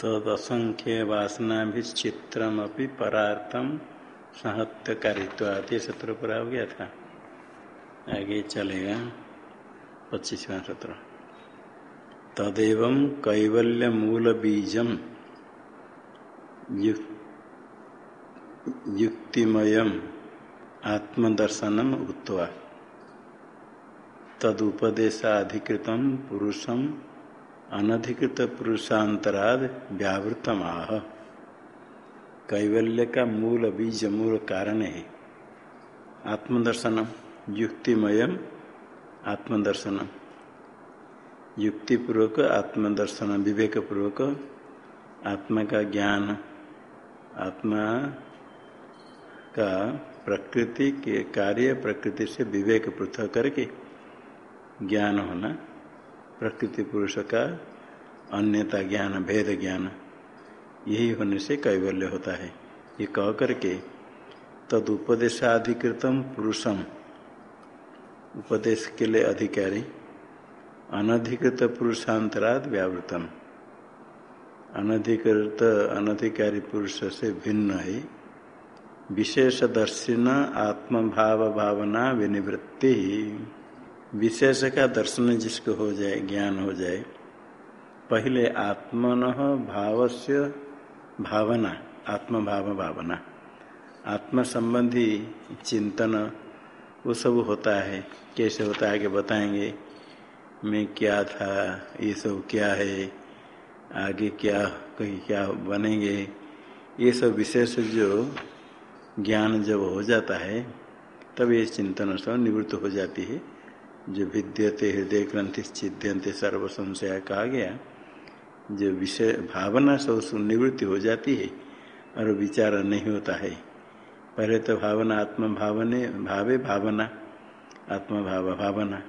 तदसंख्य वासना भी चित्रमपि परार्थम सहत्य कारित्वात सत्र पूरा हो गया था आगे चलेगा। पच्चीसवा सत्र। तदेव कैवल्य मूल बीजम युक्तिमय आत्मदर्शनम उत्वा तदुपदेशाधिकृत पुरुषम अनधिकृत पुरुषांतराद व्यावृतम आह कैवल्य का मूल बीज मूल कारण है। आत्मदर्शनम युक्तिमय आत्मदर्शनम। युक्तिपूर्वक, आत्मदर्शन, विवेकपूर्वक, आत्मा का ज्ञान, आत्मा का प्रकृति के कार्य प्रकृति से विवेक पृथक करके ज्ञान होना प्रकृति पुरुष का अन्यता ज्ञान, भेद ज्ञान, यही होने से कैवल्य होता है। ये कह करके तद उपदेशाधिकृतम पुरुषम, उपदेश के लिए अधिकारी, अनधिकृत पुरुषांतराद व्यावृतम। अनधिकृत, अनधिकारी पुरुष से भिन्न है। विशेष दर्शन आत्म भाव भावना विनिवृत्ति। विशेष का दर्शन जिसको हो जाए, ज्ञान हो जाए, पहले आत्मन भाव से भावना आत्म भाव भावना आत्म संबंधी चिंतन, वो सब होता है। कैसे होता है कि बताएँगे। मैं क्या था, ये सब क्या है, आगे क्या, कहीं क्या बनेंगे। ये सब विशेष जो ज्ञान जब हो जाता है, तब ये चिंतन सब निवृत्त हो जाती है। जो विद्यते हृदय ग्रंथि छिद्यंते सर्व संशय कहा गया, जो विषय भावना सब निवृत्ति हो जाती है और विचार नहीं होता है। पहले तो भावना आत्म भावने भावे भावना आत्मा भाव भावना,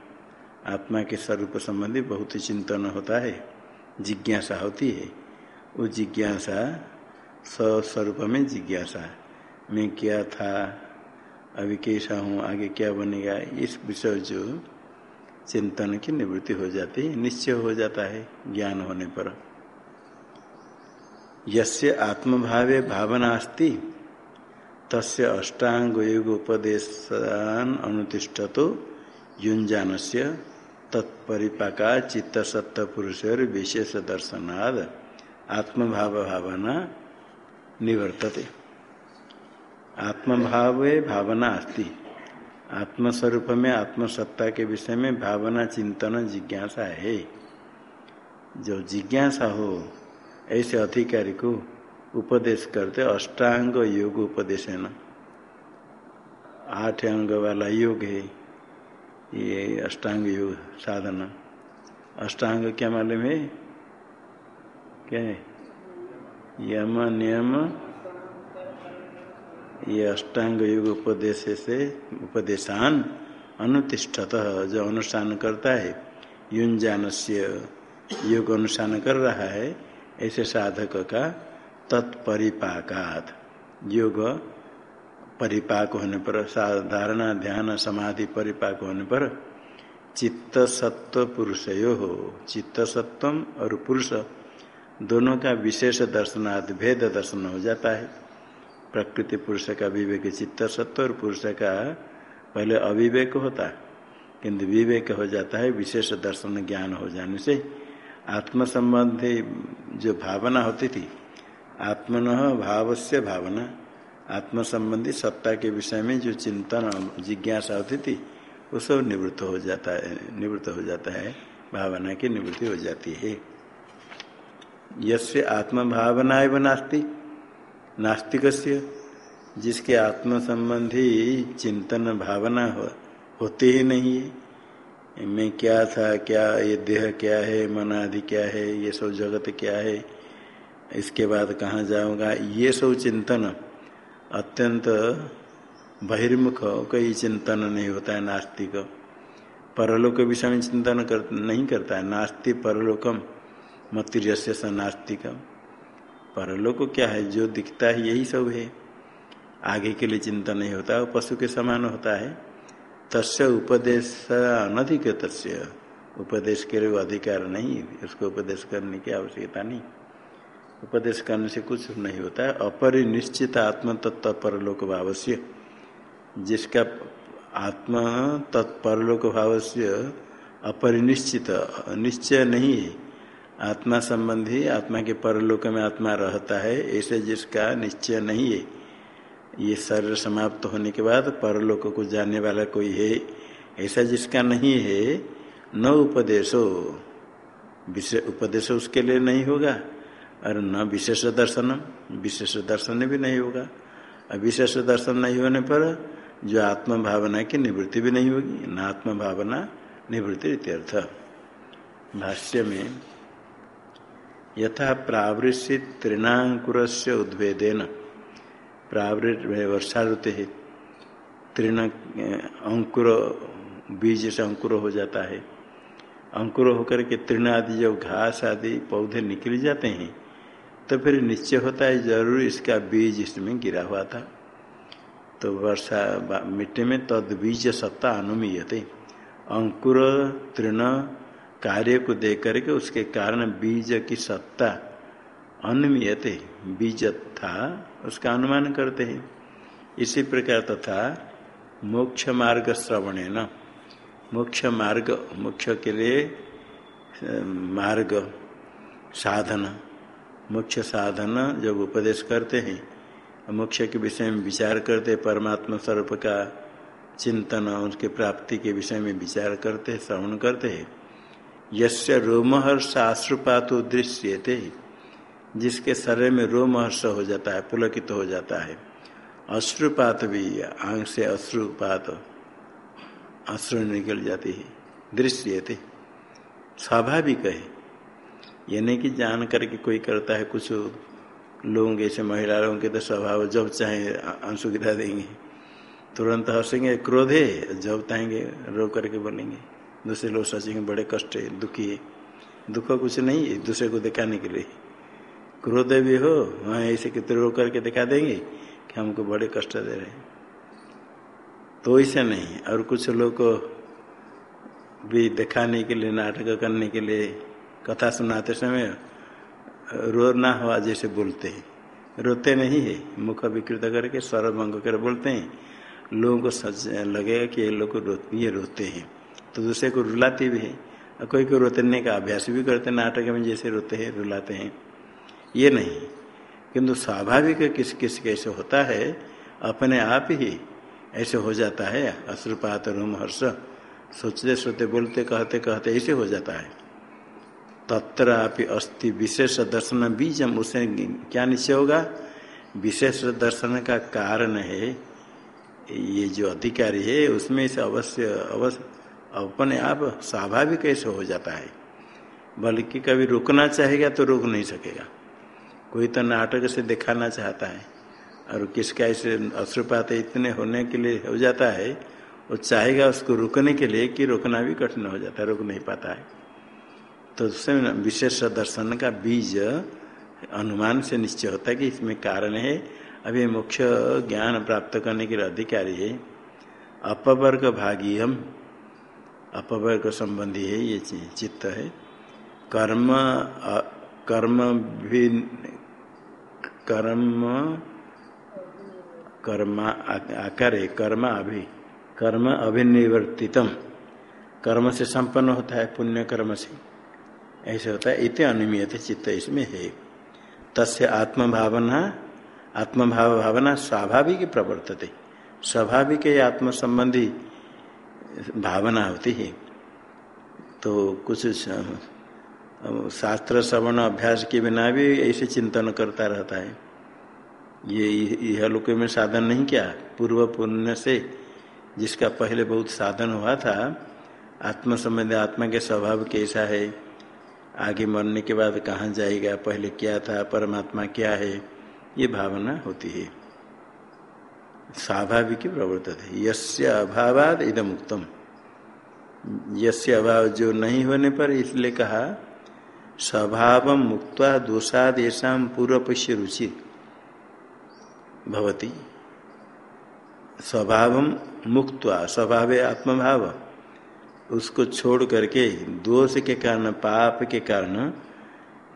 आत्मा के स्वरूप संबंधी बहुत चिंतन होता है, जिज्ञासा होती है। वो जिज्ञासा स्वस्वरूप में जिज्ञासा, मैं क्या था, अभी कैसा हूँ, आगे क्या बनेगा, इस विषय जो चिंतन की निवृत्ति हो जाती है, निश्चय हो जाता है ज्ञान होने पर। यस्य आत्मभावे भावना अस्ति, तस्य अष्टांग योग उपदेशान अनुतिष्ठ तो युंजान से तत्परिपाका चित्त सत्य पुरुष विशेष दर्शनाद आत्मभाव भावना निवर्तते। आत्मभावे भावना अस्ति। आत्मस्वरूप में आत्मसत्ता के विषय में भावना, चिंतन, जिज्ञासा है। जो जिज्ञासा हो, ऐसे अधिकारी को उपदेश करते, अष्टांग योग उपदेश है न आठ अंग वाला योग है, ये अष्टांग योग साधना। अष्टांग क्या मालूम है? क्या है? यम, नियम ये अष्टांग युग उपदेश से उपदेशान अनुतिष्ठत जो अनुष्ठान करता है युंजान से योग अनुष्ठान कर रहा है ऐसे साधक का तत्परिपाकात योग परिपाक होने पर साधारण ध्यान समाधि परिपाक होने पर चित्त सत्व पुरुषयो हो चित्त सत्वम और पुरुष दोनों का विशेष दर्शनाद भेद दर्शन हो जाता है प्रकृति पुरुष का विवेक चित्त सत्व और पुरुष का पहले अविवेक होता किंतु विवेक हो जाता है, विशेष दर्शन ज्ञान हो जाने से। आत्म संबंधी जो भावना होती थी, आत्मन भाव से भावना आत्म संबंधी सत्ता के विषय में जो चिंतन जिज्ञासा होती थी, वो सब निवृत्त हो जाता है, निवृत्त हो जाता है, भावना की निवृत्ति हो जाती है। यसे आत्म भावना एवं नास्ती। नास्तिक जिसके आत्म संबंधी चिंतन भावना हो, होते ही नहीं है। मैं क्या था क्या ये देह क्या है मन आदि क्या है ये सब जगत क्या है इसके बाद कहाँ जाऊँगा? ये सब चिंतन अत्यंत बहिर्मुख कोई चिंतन नहीं होता है नास्तिक। परलोक विषय में चिंतन कर, नहीं करता है। नास्ति परलोकम मतिरस्य स नास्तिकम। परलोक क्या है? जो दिखता है यही सब है। आगे के लिए चिंता नहीं होता, वो पशु के समान होता है। तस्य उपदेश अनधिकृत उपदेश के लिए अधिकार नहीं, उसको उपदेश करने की आवश्यकता नहीं। उपदेश करने से कुछ नहीं होता। है अपरिनिश्चित आत्म तत्व परलोक भाव से जिसका आत्मा तत्परलोक भाव से अपरिनिश्चित, निश्चय नहीं है। आत्मा संबंधी, आत्मा के परलोक में आत्मा रहता है, ऐसे जिसका निश्चय नहीं है। ये शरीर समाप्त होने के बाद परलोक को जानने वाला कोई है, ऐसा जिसका नहीं है, न उपदेशो। विशेष उपदेश उसके लिए नहीं होगा, और न विशेष दर्शन विशेष दर्शन भी नहीं होगा। और विशेष दर्शन नहीं होने पर जो आत्म भावना की निवृत्ति भी नहीं होगी, न आत्म भावना निवृत्ति इत्यर्थ। भाष्य में यथा प्रावृषित तृणाकुर से उद्भेदेन। प्रावृत वर्षा ऋतु है तृण अंकुर, बीज से अंकुर हो जाता है। अंकुर होकर के तृण आदि जब घास आदि पौधे निकल जाते हैं तो फिर निश्चय होता है ज़रूर इसका बीज इसमें गिरा हुआ था। तो वर्षा मिट्टी में तद बीज सत्ता अनुमीयते। अंकुर, तृण कार्य को देख करके उसके कारण बीज की सत्ता अनुमीयते बीज था उसका अनुमान करते हैं। इसी प्रकार तथा मोक्ष मार्ग श्रवणे न मोक्ष मार्ग, मोक्ष के लिए मार्ग, साधन। मोक्ष साधन जब उपदेश करते हैं, मोक्ष के विषय में विचार करते, परमात्मा स्वरूप का चिंतन उसके प्राप्ति के विषय में विचार करते, श्रवण करते हैं। यस्य रोमहर्ष आश्रुपात दृश्यते, जिसके शरीर में रोमहर्ष हो जाता है, पुलकित तो हो जाता है। अश्रुपात भी, आँख से अश्रुपात, अश्रु निकल जाती है दृश्य थे स्वाभाविक है। ये नहीं कि जान करके कोई करता है, कुछ लोग, ऐसे महिला लोगों के तो स्वभाव, जब चाहे आँसू गिरा देंगे, तुरंत हंसेंगे, क्रोध जब चाहेंगे रो करके बोलेंगे। दूसरे लोग सोचेंगे बड़े कष्ट है दुखी है। दुख कुछ नहीं है दूसरे को दिखाने के लिए। क्रोध भी हो वहाँ ऐसे कितने रो करके दिखा देंगे कि हमको बड़े कष्ट दे रहे हैं। तो ऐसे नहीं और कुछ लोग को भी दिखाने के लिए नाटक करने के लिए कथा सुनाते समय रो रोना हुआ जैसे बोलते हैं। रोते नहीं है मुख विकृत करके स्वर भंग कर बोलते हैं। लोगों को सच लगेगा कि ये लोग रो, ये रोते हैं। तो दूसरे को रुलाते भी है। और कोई कोई रोतने का अभ्यास भी करते नाटक में जैसे रोते हैं, रुलाते हैं। ये नहीं। किंतु स्वाभाविक किस किस, कैसे होता है, अपने आप ही ऐसे हो जाता है। अश्रुपात रोम हर्ष, सोचते सोचते, बोलते, कहते कहते ऐसे हो जाता है। तत्र अपनी अस्थि विशेष दर्शन बीज हम उसे क्या निश्चय होगा? विशेष दर्शन का कारण है, ये जो अधिकारी है, उसमें से अवश्य अवश्य अपने आप स्वाभाविक ऐसे हो जाता है। बल्कि कभी रुकना चाहेगा तो रुक नहीं सकेगा। कोई तो नाटक से दिखाना चाहता है और किसका ऐसे अश्रुपात इतने होने के लिए हो जाता है, वो चाहेगा उसको रुकने के लिए कि रोकना भी कठिन हो जाता है, रुक नहीं पाता है। तो उससे विशेष दर्शन का बीज अनुमान से निश्चय होता है कि इसमें कारण है। अभी मुख्य ज्ञान प्राप्त करने के लिए अधिकारी है। अपवर्ग भागी हम अपवर्ग संबंधी है, ये चित्त है। कर्म कर्म भी, कर्म कर्म आकार कर्म अभि, कर्म अभिनिवर्तितम। कर्म से संपन्न होता है, पुण्य कर्म से। ऐसे होता है इतने अनियमित चित्त इसमें है। तस्य आत्म भावना आत्म भाव भावना स्वाभाविक प्रवर्तते। स्वाभाविक आत्म संबंधी भावना होती है। तो कुछ शास्त्र श्रवण अभ्यास के बिना भी ऐसे चिंतन करता रहता है। ये, यह लोक में साधन नहीं किया? पूर्व पुण्य से जिसका पहले बहुत साधन हुआ था आत्म संबंधी आत्मा के स्वभाव कैसा है? आगे मरने के बाद कहाँ जाएगा? पहले क्या था? परमात्मा क्या है? ये भावना होती है। स्वाभाविक प्रवर्तित। है यस्य अभावाद इदम उत्तम यस्य अभाव जो नहीं होने पर इसलिए कहा, स्वभाव मुक्त दोषाद ऐसा पूर्व पश्य रुचि भवती। स्वभाव मुक्त स्वभाव आत्मभाव, उसको छोड़ करके दोष के कारण, पाप के कारण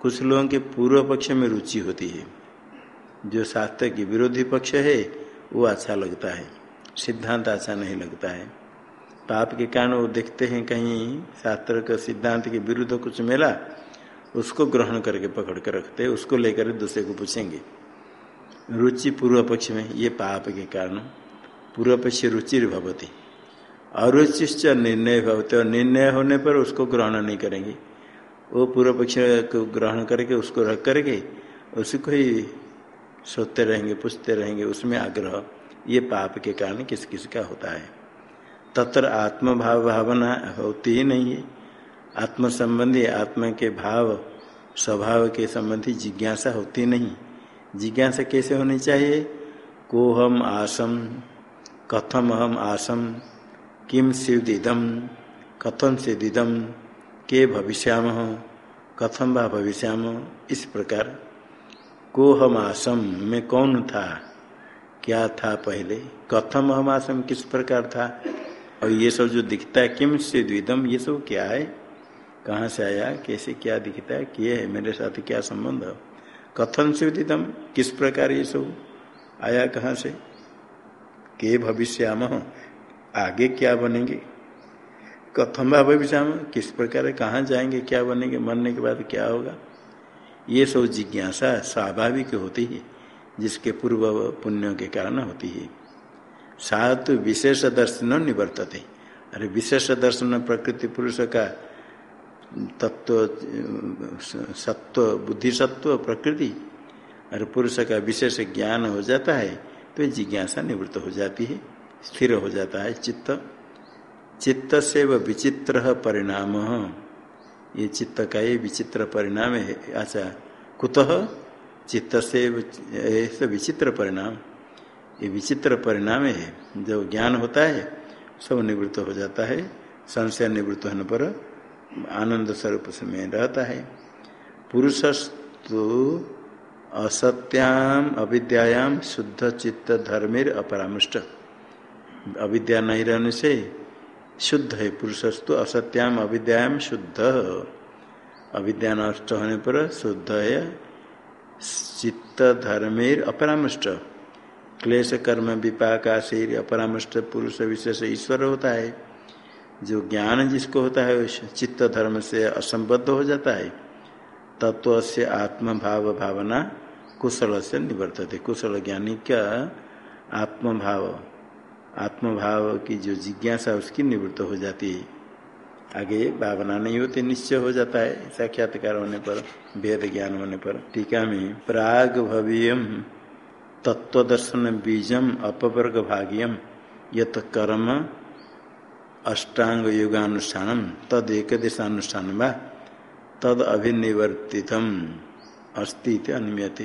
कुछ लोगों के पूर्व पक्ष में रुचि होती है। जो शास्त्र की विरोधी पक्ष है वो अच्छा लगता है। सिद्धांत अच्छा नहीं लगता है। पाप के कारण वो देखते हैं कहीं शास्त्र का सिद्धांत के विरुद्ध कुछ मिला, उसको ग्रहण करके पकड़ कर रखते, उसको लेकर दूसरे को पूछेंगे। रुचि पूर्व पक्ष में ये पाप के कारण पूर्व पक्ष रुचि भवती। अरुचिश्च निर्णय भवते और निर्णय होने पर उसको ग्रहण नहीं करेंगे। वो पूर्व पक्ष को ग्रहण करके, उसको रख करके, उसको ही सोते रहेंगे, पूछते रहेंगे, उसमें आग्रह। ये पाप के कारण किस किस का होता है। तत्र आत्म भाव भावना होती ही नहीं है। आत्म संबंधी आत्मा के भाव, स्वभाव के संबंधी जिज्ञासा होती नहीं। जिज्ञासा कैसे होनी चाहिए? को हम आसम कथम हम आसम, किम सिदिदम कथम सिदिदम के भविष्याम, कथम व भविष्याम, इस प्रकार को हम आसम में कौन था? क्या था पहले? कथम हम आसम किस प्रकार था? और ये सब जो दिखता है, किम से द्विदम, ये सब क्या है? कहाँ से आया? कैसे क्या दिखता है? किए है? मेरे साथ क्या संबंध कथन से द्विदम, किस प्रकार ये सब आया कहाँ से? के भविष्याम, आगे क्या बनेंगे? कथम भविष्याम, किस प्रकार, कहाँ जाएँगे, क्या बनेंगे? मरने के बाद क्या होगा? ये सब जिज्ञासा स्वाभाविक होती है, जिसके पूर्व पुण्य के कारण होती है। सात विशेष दर्शन निवर्तते। अरे विशेष दर्शन प्रकृति पुरुष का तत्व, सत्व बुद्धि सत्व प्रकृति और पुरुष का विशेष ज्ञान हो जाता है तो जिज्ञासा निवृत्त हो जाती है, स्थिर हो जाता है चित्त। चित्त से व विचित्र परिणाम। ये चित्त का ये विचित्र परिणाम है। अच्छा कुतः? चित्त से ऐसे विचित्र परिणाम। ये विचित्र परिणाम है। जब ज्ञान होता है, सब निवृत्त हो जाता है। संशय निवृत्त होने पर आनंद स्वरूप में रहता है। पुरुषस्तु असत्याम अविद्याम शुद्ध चित्त धर्मेर अपरामृष्ट। अविद्या नहीं रहने से शुद्ध है, पुरुषस्तु असत्याम अविद्याम शुद्ध। अविद्या नष्ट होने पर शुद्ध है चित्त धर्मेर अपरामृष्ट। क्लेश, कर्म, विपाक, आशीर, अपरामृष्ट, पुरुष विशेष ईश्वर होता है। जो ज्ञान जिसको होता है चित्त धर्म से असंबद्ध हो जाता है। तत्व से आत्म भाव भावना कुशल से निवर्तते। कुशल ज्ञानी का आत्म भाव आत्म भाव की जो जिज्ञासा उसकी निवृत्त हो जाती है। आगे भावना नहीं होती, निश्चय हो जाता है। साक्षात्कार होने पर, वेद ज्ञान होने पर, टीका में, प्राग भव्यम तत्वदर्शन बीजम, अपवर्ग भाग्यम, यत कर्म, अष्टांग युगानुष्ठान तद एक दिशानुष्ठान व, तद अभिनिवर्तित अस्ति अनुमति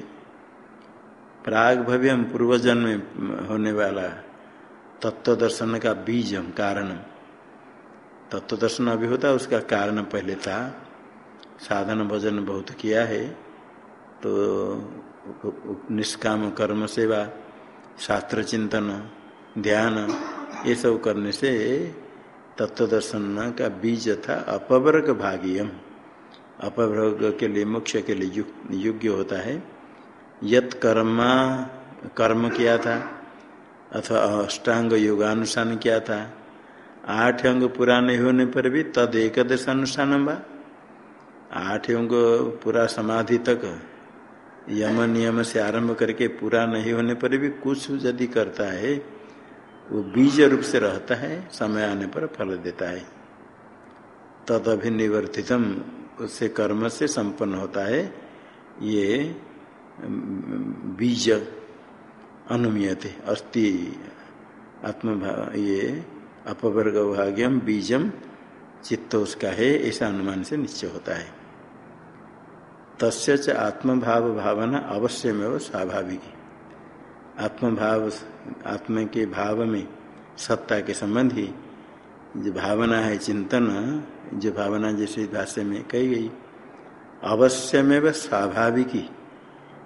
प्राग भव्यम पूर्वजन्म होने वाला तत्व दर्शन का बीजम, कारण। तत्व दर्शन अभी होता, उसका कारण पहले था। साधन भजन बहुत किया है तो निष्काम कर्म सेवा, शास्त्र चिंतन, ध्यान, ये सब करने से तत्व दर्शन का बीज था अपवर्ग भाग्यम। अपवर्ग के लिए, मोक्ष के लिए योग्य होता है। यत कर्मा कर्म किया था। अथवा अष्टांग योगानुष्ठान किया था। आठ अंग पूरा नहीं होने पर भी तद एकदश अनुष्ठान बा। आठ अंग पूरा समाधि तक यम नियम से आरंभ करके पूरा नहीं होने पर भी कुछ यदि करता है, वो बीज रूप से रहता है, समय आने पर फल देता है। तद अभिनिवर्तितम, उससे कर्म से संपन्न होता है। ये बीज अनुमीयते, अस्ति आत्म ये अपवर्ग भाग्यम बीजम चित्त उसका है, ऐसा अनुमान से निश्चय होता है। तस्य च आत्मभाव भावना अवश्य में स्वाभाविक। आत्मभाव, आत्मा के भाव में सत्ता के संबंधी जो भावना है, चिंतन, जो भावना जैसे भाष्य में कही गई अवश्य में स्वाभाविक।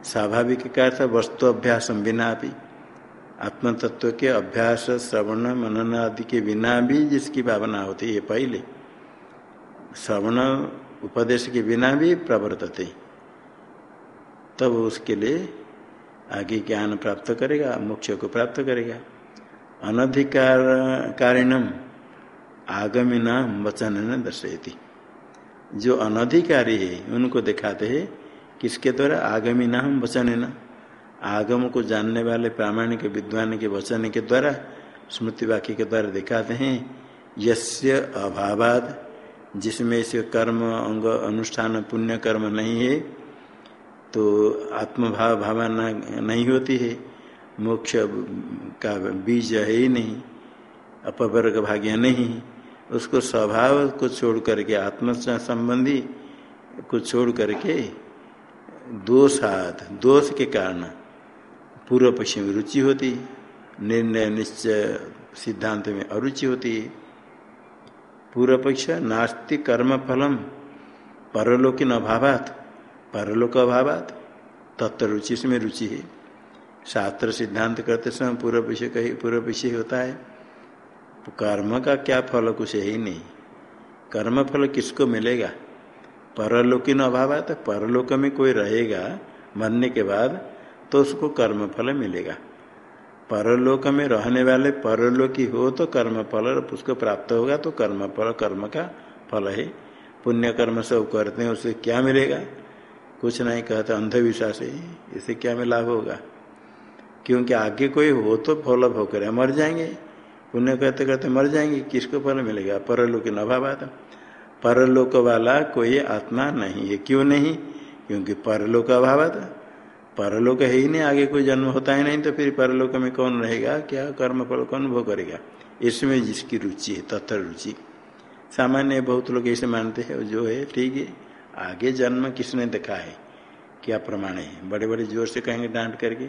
स्वाभाविक का अर्थ वस्तु अभ्यास बिना भी आत्म तत्व के अभ्यास, श्रवण, मनन आदि के बिना भी जिसकी भावना होती है पहले। श्रवण उपदेश के बिना भी प्रवर्तते। तब उसके लिए आगे ज्ञान प्राप्त करेगा, मोक्ष को प्राप्त करेगा। अनधिकार कारिणम आगमी नाम वचन न दर्शयती। जो अनधिकारी है, उनको दिखाते हैं किसके द्वारा? आगमी नाम वचन न? आगम को जानने वाले प्रामाणिक विद्वान के वचन के द्वारा, स्मृति वाक्य के द्वारा दिखाते हैं, यस्य अभावाद, जिसमें से कर्म, अंग, अनुष्ठान, पुण्य कर्म नहीं है तो आत्मभाव, भावना नहीं होती है। मोक्ष का बीज है ही नहीं, अपवर्ग भाग्य नहीं। उसको स्वभाव को छोड़ करके आत्म संबंधी को छोड़ करके दोषात दोष के कारण पूर्व पक्ष में रुचि होती, निर्णय निश्चय सिद्धांत में अरुचि होती। पूर्व पक्ष नास्ति कर्म फलम, परलोकिन अभावात, परलोक अभावात तत्व रुचि में रुचि है। शास्त्र सिद्धांत करते समय पूर्व पक्ष कही, पूर्व पक्ष होता है। कर्म का क्या फल, कुछ है ही नहीं। कर्म फल किसको मिलेगा? परलोकिन तो परलोक में कोई रहेगा, मरने के बाद तो उसको कर्म फल मिलेगा। परलोक में रहने वाले परलोकी हो तो कर्म फल उसको प्राप्त होगा तो कर्म फल कर्म का फल है। पुण्य कर्म सब करते हैं, उसे क्या मिलेगा? कुछ नहीं कहते, अंधविश्वास है, इसे क्या में लाभ होगा? क्योंकि आगे कोई हो तो फल भोग करे, मर जाएँगे। पुण्य करते करते मर जाएँगे, किसको फल मिलेगा? परलोक न अभाव परलोक वाला कोई आत्मा नहीं है। क्यों नहीं? क्योंकि परलोक अभाव परलोक है ही नहीं, आगे कोई जन्म होता ही नहीं तो फिर परलोक में कौन रहेगा? क्या कर्म फल कौन भोग करेगा? इसमें जिसकी रुचि है, तत्व रुचि। सामान्य बहुत लोग ऐसे मानते हैं जो है, ठीक है, आगे जन्म किसने देखा है? क्या प्रमाण है? बड़े बड़े ज़ोर से कहेंगे, डांट करके।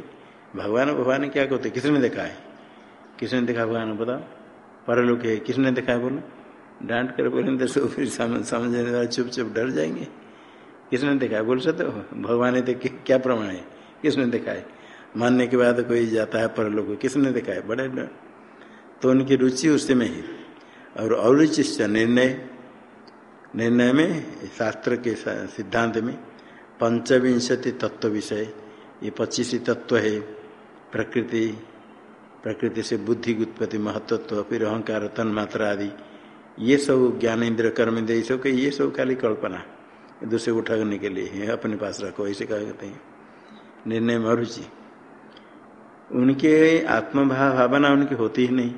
भगवान भगवान क्या कहते किसने देखा है? किसने देखा? भगवान, बताओ। परलोक है, किसने देखा है बोलो? डांट कर बोले तो फिर समझने वाले चुप चुप डर जाएँगे। किसने देखा बोल सकते हो भगवान ने देखे क्या प्रमाण है? किसने देखा है मानने के बाद कोई जाता है पर लोग, किसने देखा है बड़े तो उनकी रुचि उसी में ही। और अरुचिश्च निर्णय निर्णय में, शास्त्र के सिद्धांत में, पंचविंशति तत्व विषय, ये पच्चीस तत्व है। प्रकृति प्रकृति से बुद्धि उत्पत्ति महत्व फिर अहंकार तन मात्रा आदि। ये सब ज्ञान इंद्र कर्म दे सब ये सब खाली कल्पना दूसरे उठाने के लिए अपने पास रखो, ऐसे कहा कहते हैं? निर्णय में अरुचि उनके आत्मभाव, भावना उनकी होती ही नहीं।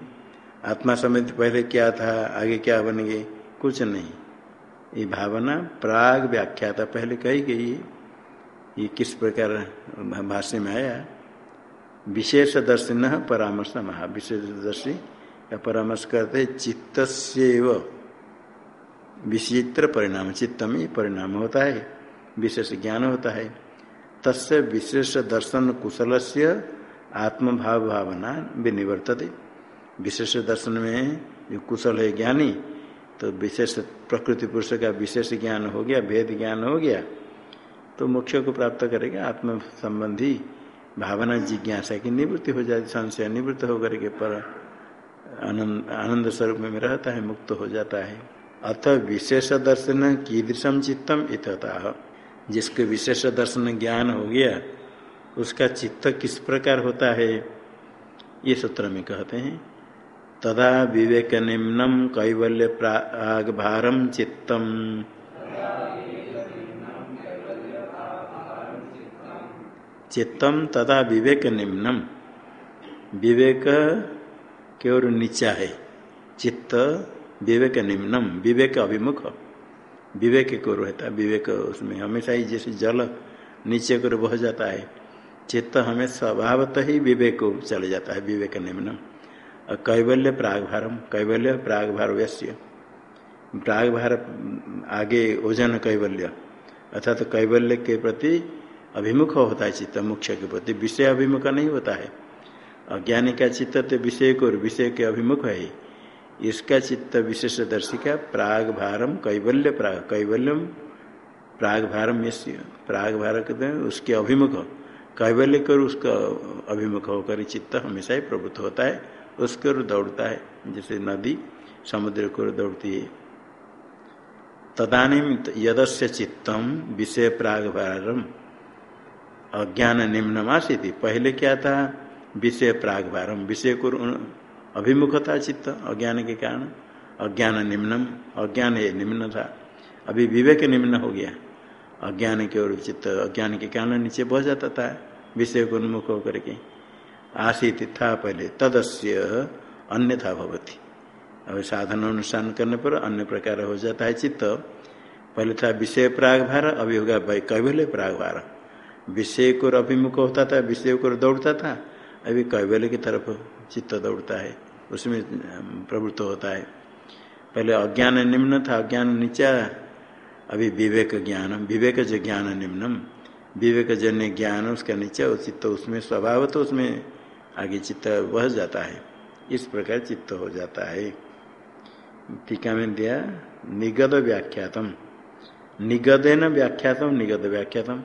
आत्मा समेत पहले क्या था, आगे क्या बनेंगे कुछ नहीं। ये भावना प्राग व्याख्या था, पहले कही गई ये किस प्रकार भाष्य में आया? विशेष दर्शन परामर्श महा विशेष दर्शी का परामर्श करते चित्त विचित्र परिणाम चित्त में परिणाम होता है, विशेष ज्ञान होता है। तस्य विशेष दर्शन कुशल से आत्मभाव भावना विनिवर्तते। विशेष दर्शन में जो कुशल है ज्ञानी तो विशेष प्रकृति पुरुष का विशेष ज्ञान हो गया, भेद ज्ञान हो गया तो मोक्ष को प्राप्त करेगा आत्म संबंधी भावना जिज्ञासा की निवृत्ति हो जाती, संशय निवृत्त होकर के पर आनंद आनंद स्वरूप में रहता है, मुक्त हो जाता है। अथ विशेष दर्शन कीदृशम चित्तम इतः जिसके विशेष दर्शन ज्ञान हो गया, उसका चित्त किस प्रकार होता है, ये सूत्र में कहते हैं। तदा विवेक निम्नम कैवल्य प्राग भारम चित्तम। चित्तम तदा विवेक निम्नम विवेक की ओर नीचा है। चित्त विवेक निम्नम, विवेक अभिमुख। विवेक को रहता है, विवेक उसमें हमेशा ही जैसे जल नीचे को बह जाता है। चित्त हमें स्वभावतः ही विवेक को चले जाता है, विवेक निम्न और कैवल्य प्रागभारम, कैवल्य प्रागभार वैश्य प्रागभार, आगे ओजन कैवल्य। अर्थात तो कैवल्य के प्रति अभिमुख होता है चित्त मुख्य के प्रति। विषय अभिमुख नहीं होता है। अज्ञानी का चित्त तो विषय को विषय के अभिमुख है। इसका चित्त विशेष दर्शिका प्राग भारम कैवल्य प्राग कैवल्यम प्राग भारम प्राग भारत उसके अभिमुख। कैवल्य कर उसका अभिमुख होकर चित्त हमेशा ही प्रवृत्त होता है, उसके ओर दौड़ता है। जैसे नदी समुद्र को दौड़ती है। तदानी यदस्य चित्तम विषय प्राग भारम अज्ञान निम्नमासी थी पहले क्या था? विषय प्राग भारम विषय को अभिमुख था चित्त, अज्ञान के कारण, अज्ञान निम्नम, अज्ञान ये निम्न था। अभी विवेक निम्न हो गया। अज्ञान के ओर चित्त, अज्ञान के कारण नीचे बह जाता था, विषय को उन्मुख होकर के। आशित था पहले, तदस्य अन्य था भवती। अब साधन अनुष्ठान करने पर अन्य प्रकार हो जाता है चित्त। पहले था विषय प्राग भार अभी होगा कैबल्य प्राग भार विषय को अभिमुख होता था, विषय को दौड़ता था अभी कैबल्य की तरफ़ चित्त दौड़ता है, उसमें प्रवृत्त होता है। पहले अज्ञान निम्न था, अज्ञान नीचा। अभी विवेक ज्ञान विवेक जो ज्ञान निम्नम। विवेक जन्य ज्ञान, उसका नीचे चित्त उसमें, स्वभाव तो उसमें आगे चित्त बह जाता है। इस प्रकार चित्त हो जाता है। टीका में दिया, निगद व्याख्यातम। निगदेन व्याख्यातम, निगद व्याख्यातम।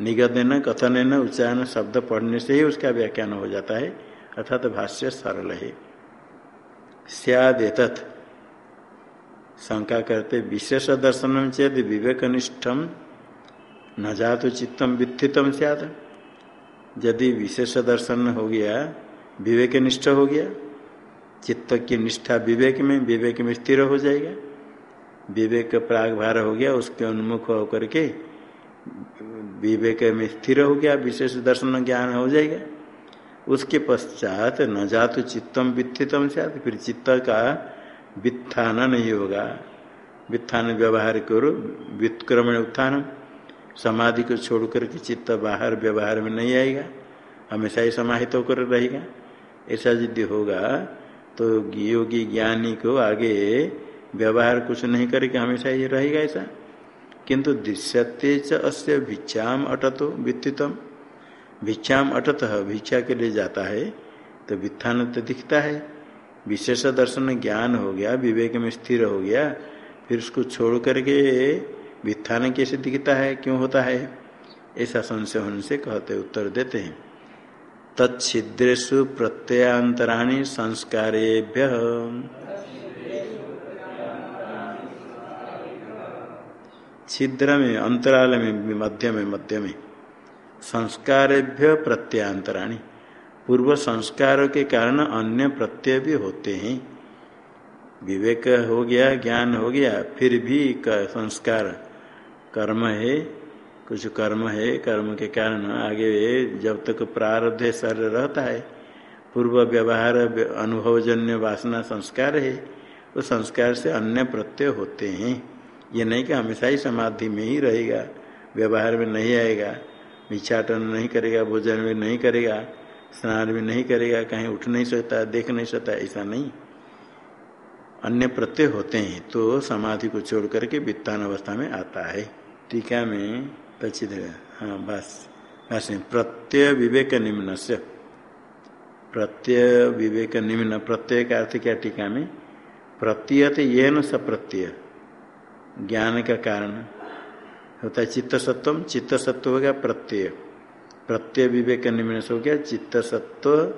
निगदेन कथन उच्चारण, शब्द पढ़ने से ही उसका व्याख्यान हो जाता है। अर्थात भाष्य सरल है। सियाद शंका करते, विशेष दर्शन चेत विवेकनिष्ठम न जातो चित्तम वित्थितम सियाद यदि विशेष दर्शन हो गया, विवेकनिष्ठ हो गया, चित्त की निष्ठा विवेक में विवेक में स्थिर हो जाएगा। विवेक प्राग भार हो गया, उसके उन्मुख होकर के विवेक में स्थिर हो गया, विशेष दर्शन ज्ञान हो जाएगा। उसके पश्चात न जात चित्तम वित्थितम से फिर चित्त का वित्थान नहीं होगा। वित्थान व्यवहार करो व्युत्क्रमण उत्थान। समाधि को छोड़ करके चित्त बाहर व्यवहार में नहीं आएगा, हमेशा ही समाहित होकर रहेगा। ऐसा यदि होगा तो योगी ज्ञानी को आगे व्यवहार कुछ नहीं करके हमेशा ये रहेगा ऐसा। किंतु दृश्यते अस्य भिक्षाम अटतो वित्तम भिक्षाम अटत, भिक्षा के लिए जाता है तो वित्थान तो दिखता है। विशेष दर्शन ज्ञान हो गया, विवेक में स्थिर हो गया, फिर उसको छोड़ करके वित्थान कैसे दिखता है, क्यों होता है? ऐसा संशय होने से कहते उत्तर देते हैं। तत्छिद्रेशु प्रत्ययांतराणी संस्कारेभ्य। छिद्र में अंतराल में मध्य में मध्य में संस्कारेभ्य प्रत्यंतराणी पूर्व संस्कारों के कारण अन्य प्रत्यय भी होते हैं। विवेक हो गया, ज्ञान हो गया, फिर भी संस्कार। कर्म है, कुछ कर्म है, कर्म के कारण आगे जब तक प्रारब्ध शरीर रहता है, पूर्व व्यवहार, अनुभवजन्य वासना, संस्कार है, उस संस्कार से अन्य प्रत्यय होते हैं। ये नहीं कि हमेशा ही समाधि में ही रहेगा, व्यवहार में नहीं आएगा भिक्षाटन नहीं करेगा, भोजन में नहीं करेगा, स्नान भी नहीं करेगा, कहीं उठ नहीं सकता, देख नहीं सकता, ऐसा नहीं। अन्य प्रत्यय होते हैं तो समाधि को छोड़ करके वित्तान अवस्था में आता है। टीका में पचित हाँ। बस बस प्रत्यय विवेक निम्न से प्रत्यय विवेक निम्न, प्रत्यय का अर्थ क्या टीका में? प्रत्ययत ये न सप्रत्यय। ज्ञान का कारण होता है चित्त सत्वम चित्त सत्व हो गया प्रत्यय। प्रत्यय विवेक निम्न से हो गया चित्त सत्व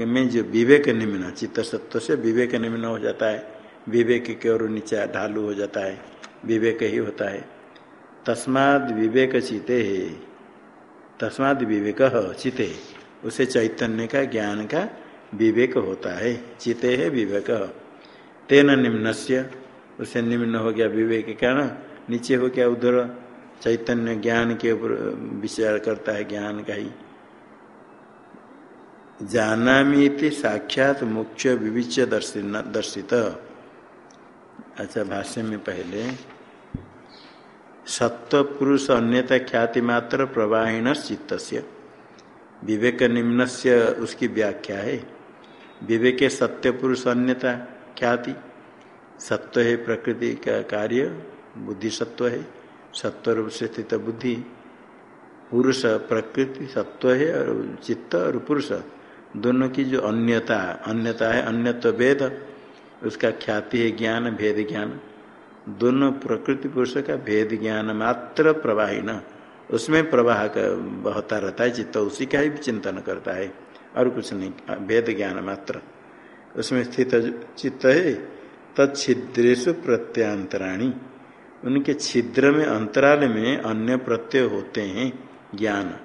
में जो विवेक निम्न चित्त सत्व से विवेक निम्न हो जाता है। विवेक के ओर नीचे ढालू हो जाता है। विवेक ही होता है। तस्माद विवेक चिते है। तस्माद विवेक चिते उसे चैतन्य का, ज्ञान का विवेक होता है। चिते है विवेक। तेन निम्नस्य उसे निम्न हो गया विवेक के कारण, नीचे हो गया उधर, चैतन्य ज्ञान के ऊपर विचार करता है ज्ञान का ही। जाना साक्षात मुख्य विविच दर्शित। अच्छा भाष्य में पहले, सत्व पुरुष अन्यता ख्याति मात्र प्रवाहिण चित्त विवेक निम्न उसकी व्याख्या है। विवेक सत्य पुरुष अन्यता ख्याति। सत्व है प्रकृति का कार्य, बुद्धि सत्व है। सत्व रूप से स्थित बुद्धि, पुरुष प्रकृति सत्व है और चित्त और पुरुष। दोनों की जो अन्यता अन्यता है, अन्यत्व भेद, उसका ख्याति है ज्ञान, भेद ज्ञान। दोनों प्रकृति पुरुष का भेद ज्ञान मात्र प्रवाही न। उसमें प्रवाह का बहता रहता है, चित्त उसी का ही चिंतन करता है और कुछ नहीं, भेद ज्ञान मात्र। उसमें स्थित चित्त है तत्छिद्रेशु प्रत्यंतराणी उनके छिद्र में, अंतराल में अन्य प्रत्यय होते हैं, ज्ञान।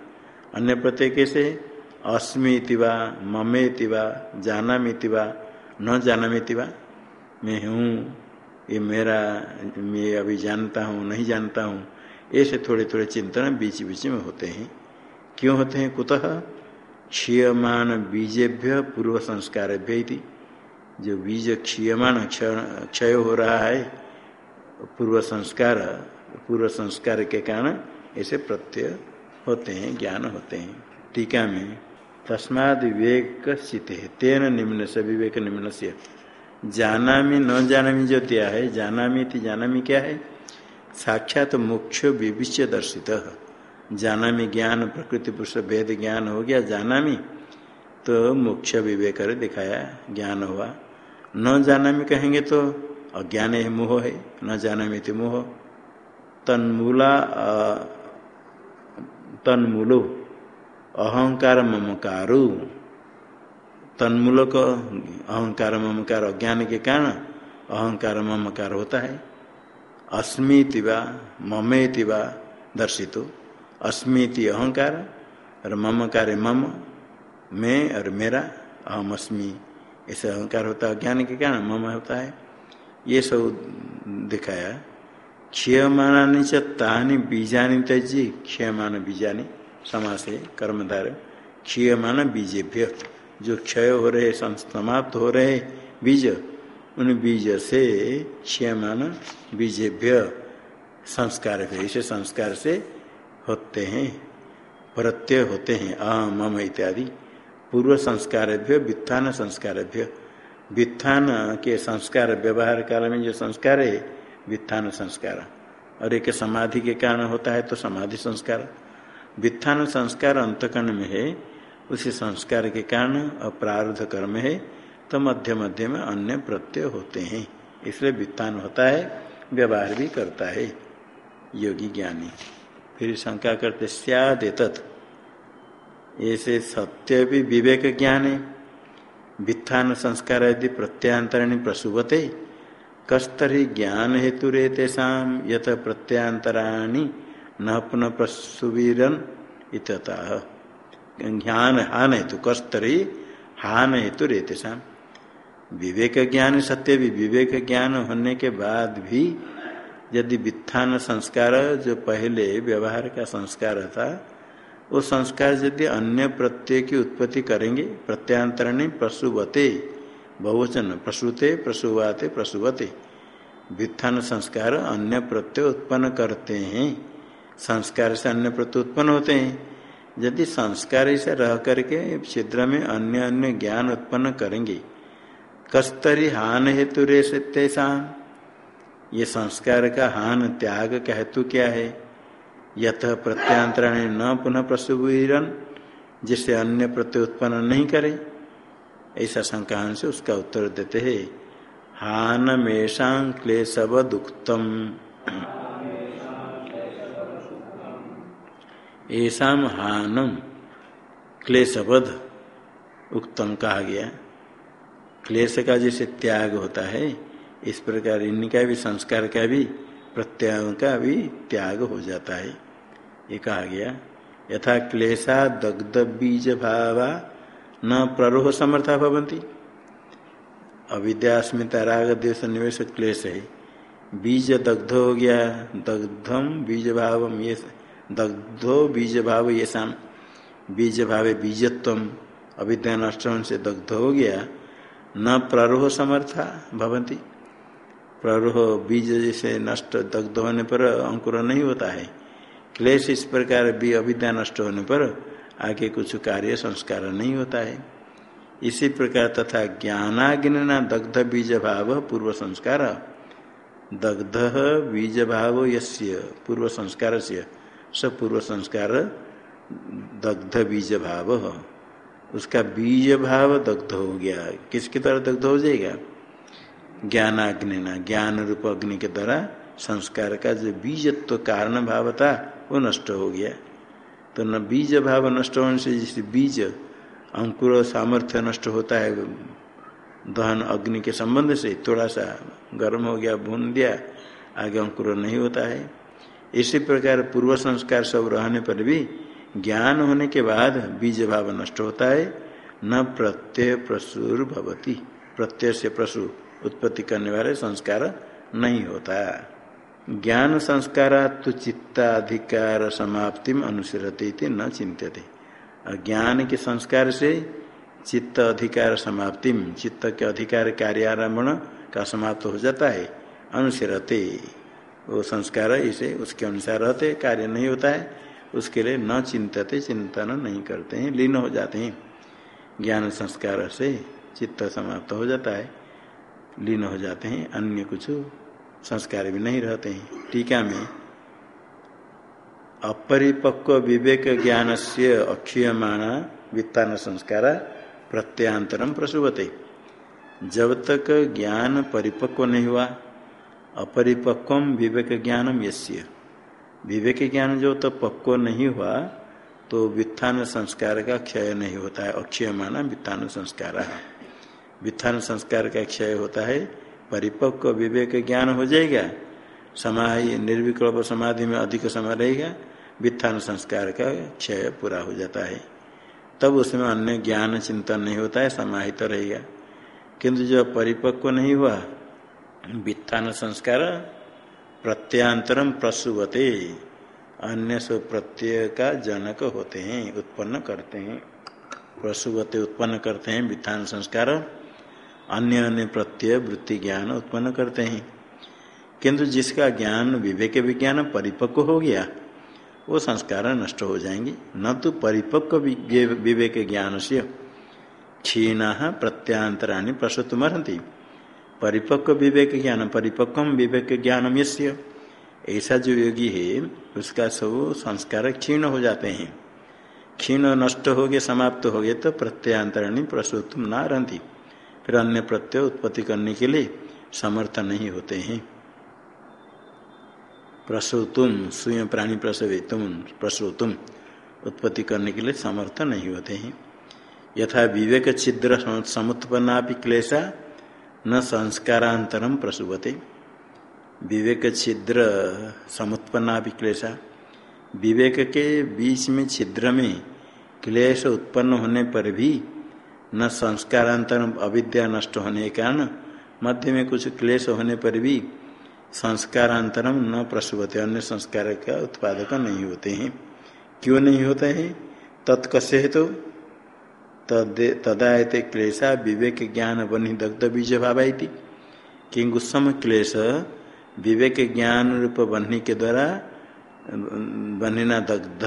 अन्य प्रत्यय कैसे? अस्मी वा, ममे वा जाना वा, न जाना वा? मैं हूँ, ये मेरा, मैं अभी जानता हूँ, नहीं जानता हूँ, ऐसे थोड़े थोड़े चिंतन बीच बीच में होते हैं। क्यों होते हैं? कुतः क्षीयमान बीजेभ्य पूर्व संस्कार जो बीज क्षीयमान क्षय हो रहा है, पूर्व संस्कार पूर्व संस्कार के कारण ऐसे प्रत्यय होते हैं, ज्ञान होते हैं। टीका में, तस्माद विवेक स्थित है तेन निम्न से विवेक निम्न से जाना न जाना जो दिया है जाना थी जाना क्या है? साक्षात तो मोक्ष विविच्य दर्शित। जाना ज्ञान, प्रकृति पुरुष भेद ज्ञान हो गया जाना तो मोक्ष विवेक दिखाया, ज्ञान हुआ। न जाना में कहेंगे तो अज्ञान है मोह है, न जाना तो मोह। तन्मूला तन्मूलो, अहंकार ममकारो। तन्मूलक, अहंकार ममकार अज्ञान के कारण अहंकार ममकार होता है। अस्मीति व, ममेति व दर्शितो। अस्मीति अहंकार, और ममकार मम, मैं और मेरा अहम अस्मी ऐसे अहंकार होता है, ज्ञान के कारण मम होता है। ये सब दिखाया। क्षयमानी च तानी बीजानी त्यजी, क्षयमान बीजानी, समास है कर्मधार। क्षीयमान बीजेभ्य, जो क्षय हो रहे समाप्त हो रहे, बीज, उन बीज से क्षयमान बीजेभ्य संस्कार ऐसे संस्कार से होते हैं, प्रत्यय होते हैं। अहम मम इत्यादि। पूर्व संस्कार व्युत्थान संस्कार व्युत्थान के संस्कार, व्यवहार काल में जो संस्कार है व्युत्थान संस्कार और एक समाधि के कारण होता है तो समाधि संस्कार। व्युत्थान संस्कार अंतकरण में है, उसी संस्कार के कारण अपराध कर्म है तो मध्य मध्य में अन्य प्रत्यय होते हैं। इसलिए व्युत्थान होता है, व्यवहार भी करता है, योगी ज्ञानी। फिर शंका करते सियाद ऐसे सत्य भी विवेक ज्ञान है वित्थान संस्कार यदि प्रत्यांतरणी प्रसुवते कस्तरी ज्ञान हेतु रेतेषा यथ प्रत्यांतराणी न पुनः प्रसुवीरन इतः ज्ञान हान हेतु कस्तरी हान हेतु रेतेषा विवेक ज्ञान सत्य भी विवेक ज्ञान होने के बाद भी यदि वित्थान संस्कार जो पहले व्यवहार का संस्कार था वो संस्कार यदि अन्य प्रत्यय की उत्पत्ति करेंगे प्रत्यांतरण प्रसुवते, बहुवचन, प्रसूते, प्रसुवाते, प्रसुवते। वित्थान संस्कार अन्य प्रत्यय उत्पन्न करते हैं। संस्कार से अन्य प्रत्यय उत्पन्न होते हैं। यदि संस्कार से रह करके छिद्र में अन्य अन्य ज्ञान उत्पन्न करेंगे, कस्तरी हान हेतु रे तेषा ये संस्कार का हान त्याग का हेतु क्या है? यथ प्रत्यांतरण न पुनः प्रसुवीरन, जिससे अन्य प्रत्यय उत्पन्न नहीं करे। ऐसा शंका से उसका उत्तर देते है, हान मेषा क्लेशवद उत्तम ऐसा हानम क्लेशवध उत्तम कहा गया। क्लेश का जैसे त्याग होता है, इस प्रकार इनका भी, संस्कार का भी, प्रत्यय का भी त्याग हो जाता है। ये कहा गया, यथा क्लेशा दग्ध बीज भावा न प्ररोह समर्था भवंती अविद्यास्मिता राग देश निवेश क्लेश है। बीज दग्ध हो गया दग्धम बीज भाव ये दग्धो बीज भाव ये शाम बीज भावे बीजत्व, अविद्या नष्ट से दग्ध हो गया, न प्ररोह समर्था भवंती प्ररोह बीज जैसे नष्ट दग्ध होने पर अंकुर नहीं होता है। क्लेश इस प्रकार भी अविद्या नष्ट होने पर आगे कुछ कार्य संस्कार नहीं होता है। इसी प्रकार तथा ज्ञानाग्निना दग्ध बीज भाव पूर्व संस्कार। दग्ध बीज भाव यस्य पूर्व संस्कार से सब पूर्व संस्कार दग्ध बीज भाव उसका बीज भाव दग्ध हो गया। किसके द्वारा दग्ध हो जाएगा? ज्ञानाग्नि ज्ञान रूप अग्नि के द्वारा संस्कार का जो बीजत्व कारण भाव था वो नष्ट हो गया। तो न बीज भाव नष्ट होने से जिस बीज अंकुर सामर्थ्य नष्ट होता है, दहन अग्नि के संबंध से थोड़ा सा गर्म हो गया, भून दिया, आगे अंकुर नहीं होता है। इसी प्रकार पूर्व संस्कार सब रहने पर भी ज्ञान होने के बाद बीज भाव नष्ट होता है। न प्रत्यय प्रसुर भवती। प्रत्यय से प्रसु उत्पत्ति करने वाले संस्कार नहीं होता। ज्ञान संस्कार तो चित्ताधिकार समाप्ति में अनुसरती न चिंतते ज्ञान के संस्कार से चित्त अधिकार समाप्ति चित्त के अधिकार कार्यारंभण का समाप्त हो जाता है, अनुसरते। वो संस्कार इसे उसके अनुसार रहते, कार्य नहीं होता है, उसके लिए न चिंतते चिंतन नहीं करते हैं, लीन हो जाते हैं। ज्ञान संस्कार से चित्त समाप्त हो जाता है, लीन हो जाते हैं, अन्य कुछ संस्कार भी नहीं रहते हैं। टीका में, अपरिपक्व विवेक ज्ञान से अक्षीयमाणा वित्तान संस्कार प्रत्यांतरम प्रसुवते। जब तक ज्ञान परिपक्व नहीं हुआ, अपरिपक्व विवेक ज्ञानम यस्य। विवेक ज्ञान जो तो पक्व नहीं हुआ तो वित्थान संस्कार का क्षय नहीं होता है। अक्षय माना वित्थान संस्कार वित्थान संस्कार का क्षय होता है परिपक्व विवेक ज्ञान हो जाएगा समाधि निर्विकल्प समाधि में अधिक समय रहेगा वित्थान संस्कार का क्षय पूरा हो जाता है। तब उसमें अन्य ज्ञान चिंतन नहीं होता है, समाहित तो रहेगा। किंतु जब परिपक्व नहीं हुआ वित्थान संस्कार प्रत्यांतरम प्रसुवते, अन्य सो प्रत्यय का जनक होते हैं, उत्पन्न करते हैं। प्रसुवते उत्पन्न करते हैं वित्थान संस्कार अन्य अन्य प्रत्यय, वृत्ति ज्ञान उत्पन्न करते हैं। किंतु जिसका ज्ञान विवेक विज्ञान परिपक्व हो गया, वो संस्कार नष्ट हो जाएँगे। न तो परिपक्व विवेक ज्ञान से क्षीण प्रत्यांतराणी प्रसुतमरती परिपक्व विवेक ज्ञान, परिपक्व विवेक ज्ञान यश्य ऐसा जो योगी है, उसका सब संस्कार क्षीण हो जाते हैं। क्षीण नष्ट हो गए, समाप्त हो गए तो प्रत्यांतरणी प्रसुतम न रहती फिर अन्य प्रत्यय उत्पत्ति करने के लिए समर्थ नहीं होते हैं। प्रसूतुम स्वयं प्राणी प्रसवितुम, प्रसूतुम, उत्पत्ति करने के लिए समर्थ नहीं होते हैं। यथा विवेक छिद्र समुत्पन्ना क्लेशा न संस्कारांतरम प्रसुवते। विवेक छिद्र समुत्पन्ना क्लेशा। विवेक के बीच में छिद्र में क्लेश उत्पन्न होने पर भी न संस्कारांतर अविद्या नष्ट होने के कारण मध्य में कुछ क्लेश होने पर भी संस्कारांतरम न प्रसुवते अन्य संस्कार का उत्पादक नहीं होते हैं। क्यों नहीं होते हैं? तत्कसे है तो तदायते क्लेशा विवेक ज्ञान बनी दग्ध बीज भावाई किंगुसम क्लेश विवेक ज्ञान रूप बन्ही के द्वारा, बनिना दग्ध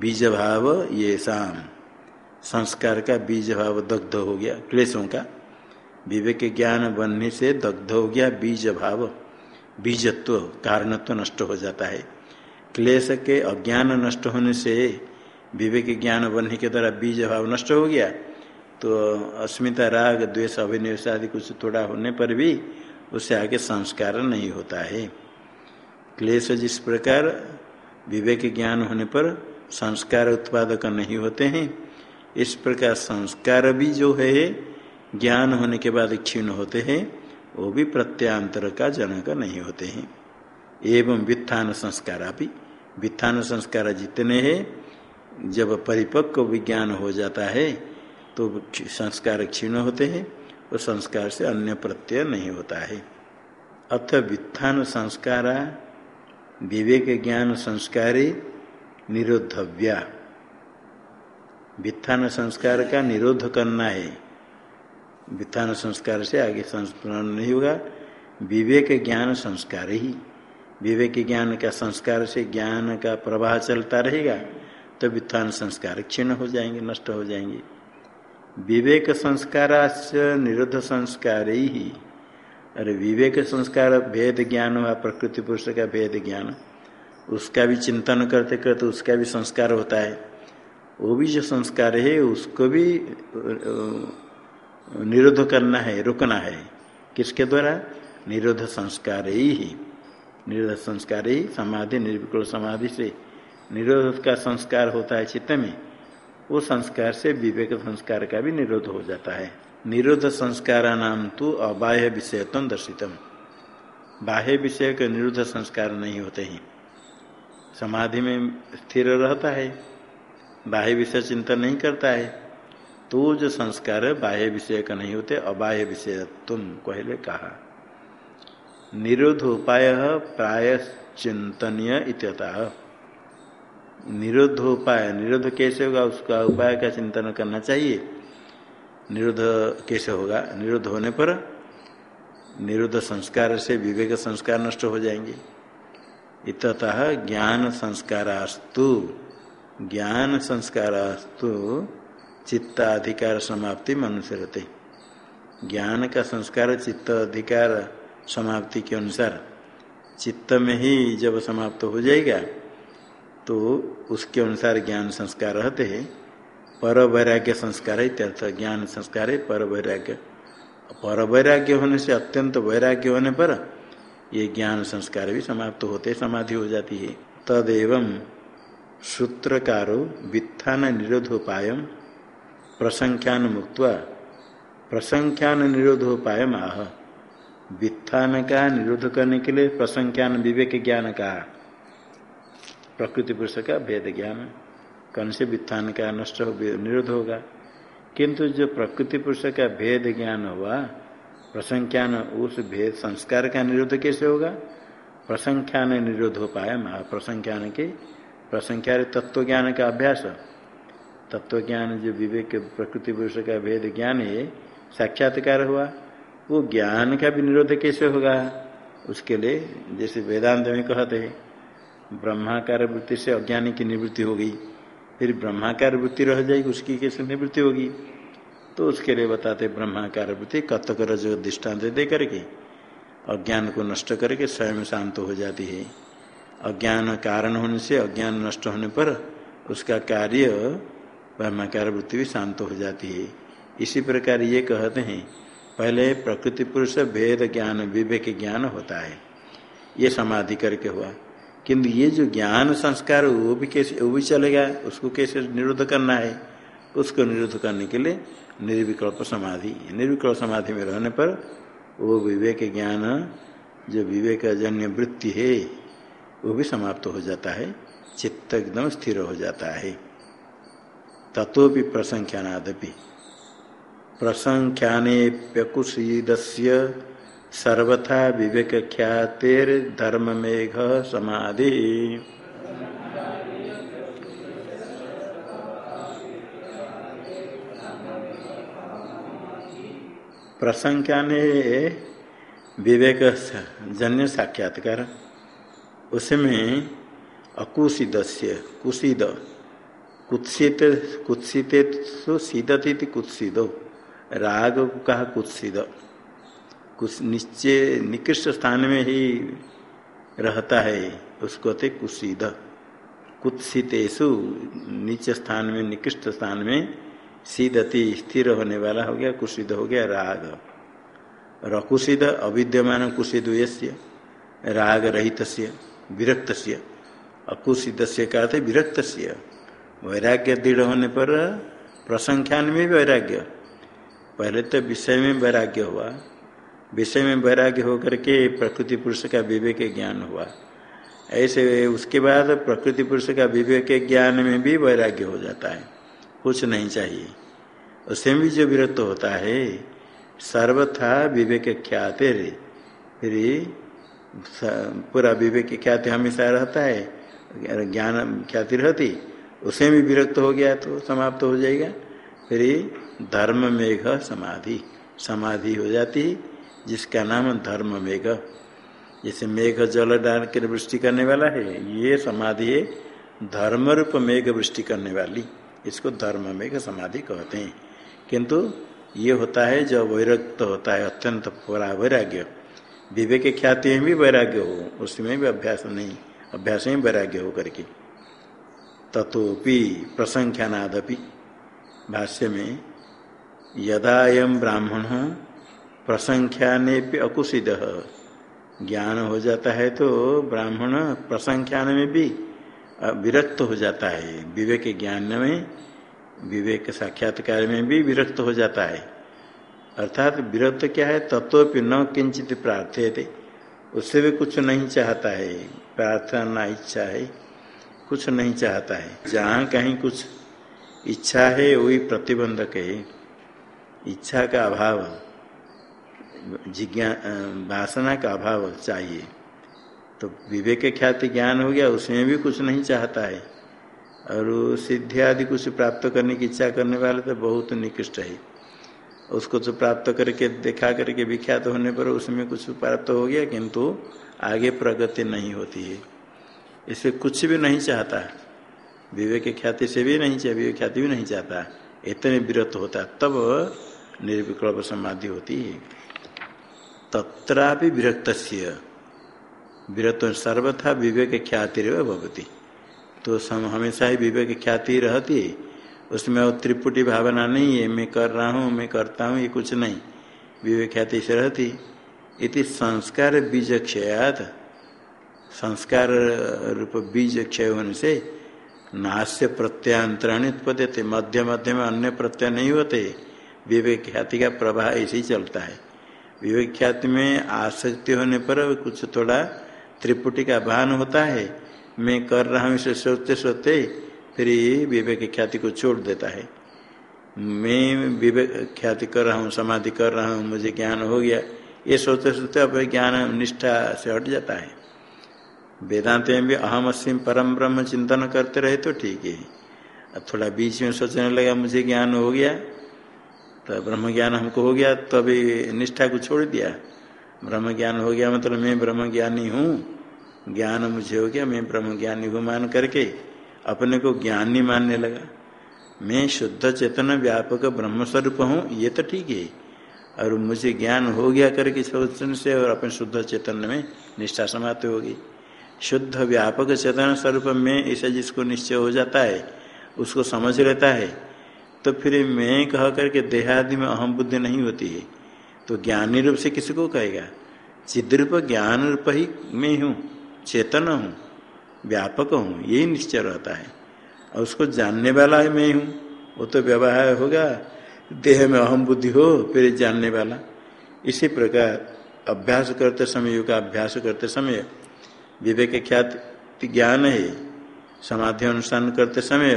बीज भाव ये शाम संस्कार का बीज भाव दग्ध हो गया। क्लेशों का। विवेक ज्ञान बनने से दग्ध हो गया बीज भाव। बीजत्व, कारणत्व नष्ट हो जाता है। क्लेश के अज्ञान नष्ट होने से विवेक ज्ञान बनने के द्वारा बीज भाव नष्ट हो गया। तो अस्मिता राग, द्वेष, अभिनिवेश आदि कुछ थोड़ा होने पर भी उससे आगे संस्कार नहीं होता है। क्लेश जिस प्रकार विवेक ज्ञान होने पर संस्कार उत्पादक नहीं होते हैं इस प्रकार संस्कार भी जो है, ज्ञान होने के बाद क्षीण होते हैं, वो भी प्रत्यांतर का जनक नहीं होते हैं। एवं वित्थान संस्कार भी वित्थान संस्कार जितने हैं, जब परिपक्व विज्ञान हो जाता है तो संस्कार क्षीण होते हैं और संस्कार से अन्य प्रत्यय नहीं होता है। अथ वित्थान संस्कारा, विवेक ज्ञान संस्कारे निरोधव्या। वित्थान संस्कार का निरोध करना है। वित्थान संस्कार से आगे संस्मरण नहीं होगा। विवेक ज्ञान संस्कार ही। विवेक ज्ञान का संस्कार से ज्ञान का प्रवाह चलता रहेगा तो वित्थान संस्कार क्षीण हो जाएँगे, नष्ट हो जाएँगे। विवेक संस्कार निरुद्ध संस्कार ही। अरे विवेक संस्कार भेद ज्ञान हुआ प्रकृति पुरुष का भेद ज्ञान, उसका भी चिंतन करते करते उसका भी संस्कार होता है। वो भी जो संस्कार है, उसको भी निरोध करना है, रुकना है। किसके द्वारा? निरोध संस्कार ही निरोध संस्कार ही समाधि, निर्विकल समाधि से निरोध का संस्कार होता है चित्त में। वो संस्कार से विवेक संस्कार का भी निरोध हो जाता है। निरोध संस्कार नाम तो अबाह्य विषयत्म दर्शितम। बाह्य विषय के निरुद्ध संस्कार नहीं होते हैं। समाधि में स्थिर रहता है। बाह्य विषय चिंतन नहीं करता है। तो जो संस्कार बाह्य विषय का नहीं होते, अबाह्य विषय तुम पहले कहा। निरोध उपाय प्राय चिंतनीय इत्यता। निरोध उपाय, निरोध कैसे होगा, उसका उपाय का चिंतन करना चाहिए। निरोध कैसे होगा? निरोध होने पर निरुद्ध संस्कार से विवेक संस्कार नष्ट हो जाएँगे। इतः ज्ञान संस्कारास्तु। ज्ञान संस्कार संस्कारास्तु चित्ताधिकार समाप्ति मनुष्य रहते। ज्ञान का संस्कार चित्त अधिकार समाप्ति के अनुसार चित्त में ही जब समाप्त हो जाएगा तो उसके अनुसार ज्ञान संस्कार रहते हैं। पर वैराग्य संस्कार है इत्यर्थ ज्ञान संस्कार है पर वैराग्य पर वैराग्य होने से अत्यंत वैराग्य होने पर ये ज्ञान संस्कार भी समाप्त होते, समाधि हो जाती है। तदेव सूत्रकारो वित्थान निरोधोपाय प्रसंख्यान मुक्त प्रसंख्यान निरोधोपाय आह वित्थान का निरोध करने के लिए प्रसंख्यान विवेक ज्ञान का प्रकृति पुरुष का भेद ज्ञान कौन से वित्थान का नष्ट हो निरोध होगा। किंतु जो प्रकृति पुरुष का भेद ज्ञान हुआ, प्रसंख्यान उस भेद संस्कार का निरोध कैसे होगा? प्रसंख्यान निरोध हो पाया प्रसंख्यान के प्रसंख्या तत्व ज्ञान का अभ्यास। तत्व ज्ञान जो विवेक, प्रकृति, पुरुष का भेद ज्ञान है, साक्षात्कार हुआ। वो ज्ञान का भी निरोध कैसे होगा? उसके लिए जैसे वेदांत में कहते हैं, ब्रह्माकार वृत्ति से अज्ञानी की निवृत्ति हो गई। फिर ब्रह्माकार वृत्ति रह जाएगी, उसकी कैसे निवृत्ति होगी? तो उसके लिए बताते ब्रह्माकार वृत्ति कतक रज दृष्टांत दे करके, अज्ञान को नष्ट करके स्वयं शांत हो जाती है। अज्ञान कारण होने से, अज्ञान नष्ट होने पर उसका कार्य ब्रह्माकार वृत्ति भी शांत हो जाती है। इसी प्रकार ये कहते हैं, पहले प्रकृति पुरुष भेद ज्ञान, विवेक ज्ञान होता है। ये समाधि करके हुआ। किंतु ये जो ज्ञान संस्कार, वो भी कैसे, वो भी चलेगा उसको कैसे निरुद्ध करना है? उसको निरुद्ध करने के लिए निर्विकल्प समाधि। निर्विकल्प समाधि में रहने पर वो विवेक ज्ञान, जो विवेक जन्य वृत्ति है वो भी समाप्त हो जाता है, चित्त एकदम स्थिर हो जाता है। तत्व भी प्रसंख्यानादपि। प्रसंख्यानेप्यकुशीद सर्वथा विवेक ख्यातिर धर्म मेघ समाधि। प्रसंख्यान विवेक जन्य साक्षात्कार। उसमें अकुशीद कुशीद कुत्सित कुत्सित सीदती कुत्सिदो। राग को कहा कुत्सिद। कुछ निश्चय निकृष्ट स्थान में ही रहता है उसको थे कुशीद कुत्सितेशु नीचे स्थान में, निकृष्ट स्थान में सीदति, स्थिर होने वाला हो गया कुशीद हो गया, राग। रकुशीद अविद्यमान कुशीद राग रहित विरक्त अकुशीद से का विरक्त वैराग्य दृढ़ होने पर प्रसंख्यान में वैराग्य। पहले तो विषय में वैराग्य हुआ। विषय में वैराग्य होकर के प्रकृति पुरुष का विवेक ज्ञान हुआ। ऐसे उसके बाद प्रकृति पुरुष का विवेक ज्ञान में भी वैराग्य हो जाता है। कुछ नहीं चाहिए। उसमें भी जो विरक्त होता है, सर्वथा विवेक ख्याते फिर पूरा विवेक ख्याति हमेशा रहता है। ज्ञान ख्याति रहती? उसे भी विरक्त हो गया तो समाप्त हो जाएगा। फिर धर्म मेघ समाधि। समाधि हो जाती जिसका नाम धर्म मेघ। जैसे मेघ जल डाल कर वृष्टि करने वाला है, ये समाधि है धर्म रूप मेघ वृष्टि करने वाली। इसको धर्म मेघ समाधि कहते हैं। किंतु ये होता है जब वैरक्त होता है, अत्यंत पूरा वैराग्य विवेक ख्याति में भी वैराग्य हो, उसमें भी अभ्यास नहीं, अभ्यास में वैराग्य हो करके। तथोपि प्रसंख्यानादपि, भाष्य में यदा एम ब्राह्मण प्रसंख्याने अकुशिद ज्ञान हो जाता है तो ब्राह्मण प्रसंख्यान में भी विरक्त हो जाता है। विवेक ज्ञान में, विवेक साक्षात्कार में भी विरक्त हो जाता है। अर्थात विरक्त क्या है? तत्व न किंचित प्रार्थ्य थे उससे भी कुछ नहीं चाहता है। प्रार्थना इच्छा है। कुछ नहीं चाहता है। जहाँ कहीं कुछ इच्छा है, वही प्रतिबंधक है। इच्छा का अभाव, जिज्ञा वासना का अभाव चाहिए। तो विवेक ख्याति ज्ञान हो गया, उसमें भी कुछ नहीं चाहता है। और सिद्धि आदि कुछ प्राप्त करने की इच्छा करने वाले तो बहुत निकृष्ट है। उसको तो प्राप्त करके, देखा करके, विख्यात होने पर उसमें कुछ प्राप्त हो गया, किंतु आगे प्रगति नहीं होती है। इसे कुछ भी नहीं चाहता। विवेक ख्याति से भी नहीं चाहिए विवेक ख्याति भी नहीं चाहता। इतने विरत होता, तब निर्विकल्प समाधि होती है। तत्रापि विरक्त विरत सर्वथा विवेक ख्याति भवती। तो सम हमेशा ही विवेक ख्याति रहती है। उसमें और त्रिपुटी भावना नहीं है, मैं कर रहा हूँ, मैं करता हूँ, ये कुछ नहीं। विवेक्याति से रहती। इति संस्कार बीज क्षयात संस्कार रूप बीज क्षय होने से नाश्य प्रत्यांतरण उत्पत्ति मध्य मध्य में अन्य प्रत्यय नहीं होते। विवेक ख्याति का प्रभाव ऐसे ही चलता है। विवेक ख्याति में आसक्ति होने पर कुछ थोड़ा त्रिपुटी का भान होता है। मैं कर रहा हूँ, इसे सोचते सोचते फिर विवेक ख्याति को छोड़ देता है। मैं विवेक ख्याति कर रहा हूँ, समाधि कर रहा हूँ, मुझे ज्ञान हो गया। ये सोचते सोचते अब ज्ञान निष्ठा से हट जाता है। वेदांत में भी अहम अस्म परम ब्रह्म चिंतन करते रहे तो ठीक है। अब थोड़ा बीच में सोचने लगा, मुझे ज्ञान हो गया। तो ब्रह्म ज्ञान हमको हो गया तो अभी निष्ठा को छोड़ दिया। ब्रह्म ज्ञान हो गया मतलब मैं ब्रह्म ज्ञानी हूँ। ज्ञान मुझे हो गया, मैं ब्रह्म ज्ञानी हूँ मान करके। अपने को ज्ञानी मानने लगा। मैं शुद्ध चेतन व्यापक ब्रह्म स्वरूप हूँ, ये तो ठीक है। और मुझे ज्ञान हो गया करके सोचने से और अपने शुद्ध चेतन में निष्ठा समाप्त होगी शुद्ध व्यापक चेतन स्वरूप में ऐसा जिसको निश्चय हो जाता है, उसको समझ लेता है तो फिर मैं कह करके देहादि में अहम बुद्धि नहीं होती है। तो ज्ञानी रूप से किसी को कहेगा? चिद्रूप ज्ञान रूप ही मैं हूँ, चेतन हूँ। व्यापक हूँ, यही निश्चय रहता है। और उसको जानने वाला है मैं हूँ, वो तो व्यवहार होगा। देह में अहम बुद्धि हो, फिर जानने वाला। इसी प्रकार अभ्यास करते समय योग अभ्यास करते समय विवेक ख्याति ज्ञान है। समाधि अनुष्ठान करते समय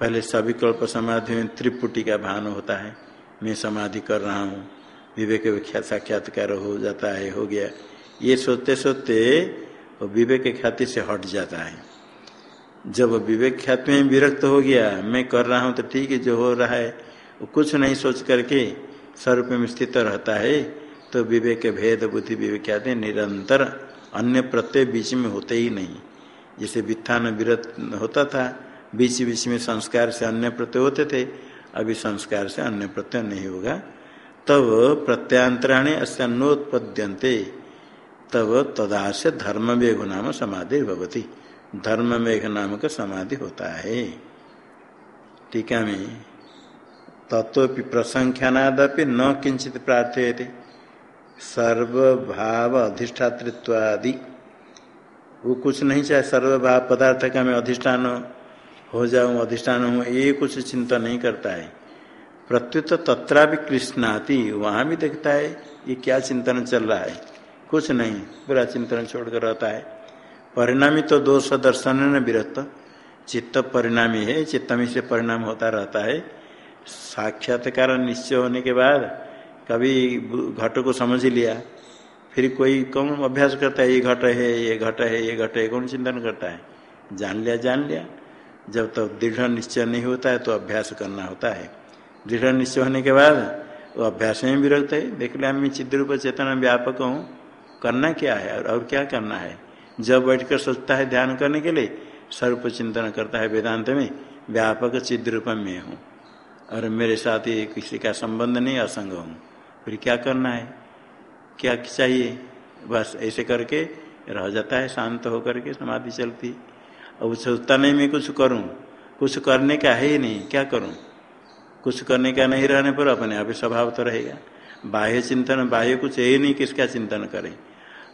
पहले सविकल्प समाधि में त्रिपुटी का भान होता है। मैं समाधि कर रहा हूँ, विवेक साक्षात्कार हो जाता है, हो गया। ये सोचते सोचते वो विवेक ख्याति से हट जाता है। जब विवेक ख्याति में विरक्त हो गया, मैं कर रहा हूँ तो ठीक है, जो हो रहा है, वो कुछ नहीं सोच करके स्वरूप में स्थित रहता है तो विवेक भेद बुद्धि विवेक ख्याति निरंतर अन्य प्रत्यय बीच में होते ही नहीं। जैसे वित्थान विरत होता था, बीच बीच में संस्कार से अन्य प्रत्यय होते थे, अभी संस्कार से अन्य प्रत्यय नहीं होगा। तब प्रत्यांतराणे अस्नोत्पद्यंते तब तदाश धर्म मेघ नाम समाधि भवती। धर्म मेघ नाम का समाधि होता है। टीका में? तत्व प्रसंख्यानादपि न किंचित प्रार्थयते। सर्वभाव अधिष्ठातृत्वादि। वो कुछ नहीं चाहे सर्वभाव पदार्थ का मैं अधिष्ठान हो जाऊँ, अधिष्ठान हूँ, ये कुछ चिंता नहीं करता है। प्रत्युत तत्रा भी कृष्णाति, वहाँ भी देखता है, ये क्या चिंतन चल रहा है। कुछ नहीं पूरा चिंतन छोड़कर रहता है। परिणामी तो दोष दर्शन न विरत चित्त परिणामी है चित्त में से परिणाम होता रहता है। साक्षात्कार निश्चय होने के बाद कभी घट को समझ लिया, फिर कोई कौन अभ्यास करता है, ये घट है, ये घट है, ये घट है, कौन चिंतन करता है? जान लिया जान लिया। जब तक तो दृढ़ निश्चय नहीं होता है तो अभ्यास करना होता है। दृढ़ निश्चय होने के बाद वो अभ्यास में विरक्त है। देख लिया मैं चिद्रूप चेतना व्यापक हूँ। करना क्या है और, और क्या करना है? जब बैठकर सोचता है ध्यान करने के लिए सर्व चिंतन करता है वेदांत में व्यापक चिद्रूप में हूँ। और मेरे साथ ये किसी का संबंध नहीं असंग हूँ। फिर क्या करना है? क्या चाहिए? बस ऐसे करके रह जाता है शांत होकर के समाधि चलती। अब सोचता नहीं मैं कुछ करूँ। कुछ करने का है ही नहीं क्या करूँ? कुछ करने का नहीं रहने पर अपने आप स्वभाव तो रहेगा। बाह्य चिंतन बाह्य कुछ है ही नहीं किसका चिंतन करें?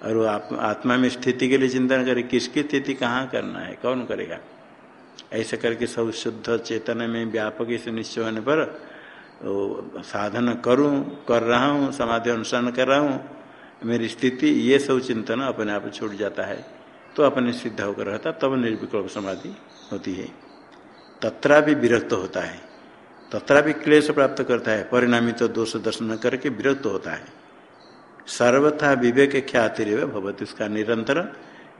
और वो आप, आत्मा में स्थिति के लिए चिंतन करे, किसकी स्थिति कहाँ करना है, कौन करेगा? ऐसे करके सब शुद्ध चेतन में व्यापक इसे निश्चय होने पर साधन करूँ, कर रहा हूँ, समाधि अनुसरण कर रहा हूँ, मेरी स्थिति, ये सब चिंतन अपने आप छूट जाता है। तो अपने सिद्ध होकर रहता, तब निर्विकल्प समाधि होती है। तथा भी विरक्त होता है। तथा भी क्लेश प्राप्त करता है, परिणामी तो दोष दर्शन करके विरक्त होता है। सर्वथा विवेक ख्याति रे भगवती उसका निरंतर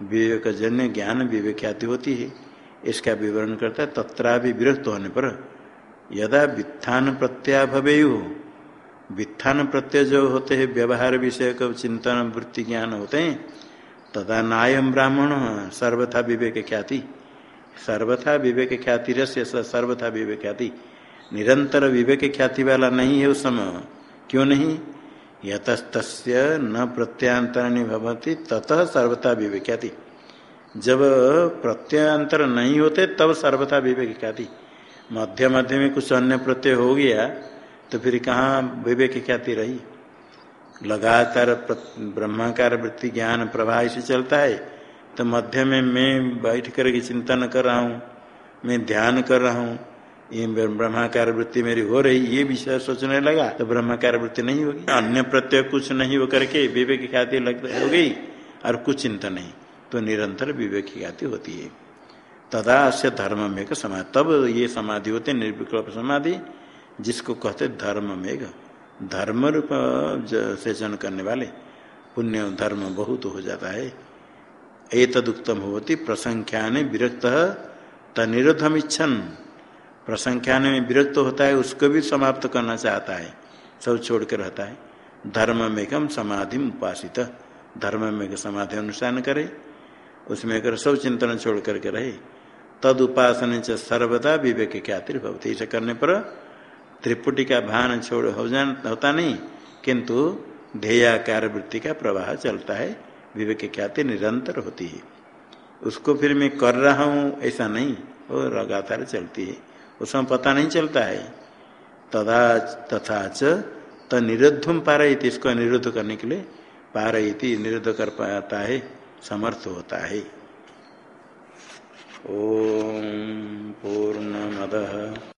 विवेक जन्य ज्ञान विवेक ख्याति होती है। इसका विवरण करता है तत्रा भी विरक्त होने पर, यदा वित्थान प्रत्याभवेयु, वित्थान प्रत्यय जो होते हैं, व्यवहार विषय का चिंतन वृत्ति ज्ञान होते हैं, तदा नायम ब्राह्मण सर्वथा विवेक ख्याति सर्वथा विवेक ख्याति रस्य सर्वथा विवेक ख्याति निरंतर विवेक ख्याति वाला नहीं है उस समय। क्यों नहीं? यतस्त न प्रत्यांतर भवती, ततः सर्वथा विवेक ख्याति जब प्रत्यंतर नहीं होते, तब सर्वथा विवेक ख्याति मध्य मध्य में कुछ अन्य प्रत्यय हो गया तो फिर कहाँ विवेक ख्याति रही? लगातार ब्रह्माकार वृत्ति ज्ञान प्रवाह से चलता है तो मध्य में मैं बैठ कर चिंतन कर रहा हूँ, मैं ध्यान कर रहा हूँ ये ब्रह्माकार वृत्ति मेरी हो रही, ये विषय सोचने लगा तो ब्रह्माकार वृत्ति नहीं होगी। अन्य प्रत्यय कुछ नहीं हो करके विवेक ख्याति लग हो गई, और कुछ चिंता नहीं तो निरंतर विवेक ख्याति होती है। तदा से धर्म में समाधि। तब ये समाधि होते निर्विकल्प समाधि, जिसको कहते धर्म मेघ धर्म रूप सेचन करने वाले, पुण्य धर्म बहुत हो जाता है। एतदुक्तम होती प्रसंख्यान विरक्त तनिरोधम इच्छन प्रसंख्यान में विरक्त होता है, उसको भी समाप्त करना चाहता है। सब छोड़ कर रहता है। धर्म मेघम समाधि उपासित। धर्म में समाधि अनुष्ठान करे। उसमें कर सब चिंतन छोड़ करके रहे, तद उपासन सर्वदा विवेक ख्याति ऐसा करने पर त्रिपुटी का भान छोड़ हो जान, होता नहीं, किंतु ध्येयाकार वृत्ति का प्रवाह चलता है। विवेक ख्याति निरंतर होती है। उसको फिर मैं कर रहा हूँ, ऐसा नहीं, वो लगातार चलती है। उसमें पता नहीं चलता है। तथा तथा च निरुद्धम पारयती। इसको निरुद्ध करने के लिए पारयती, निरुद्ध कर पाता है, समर्थ होता है। ओम पूर्ण मद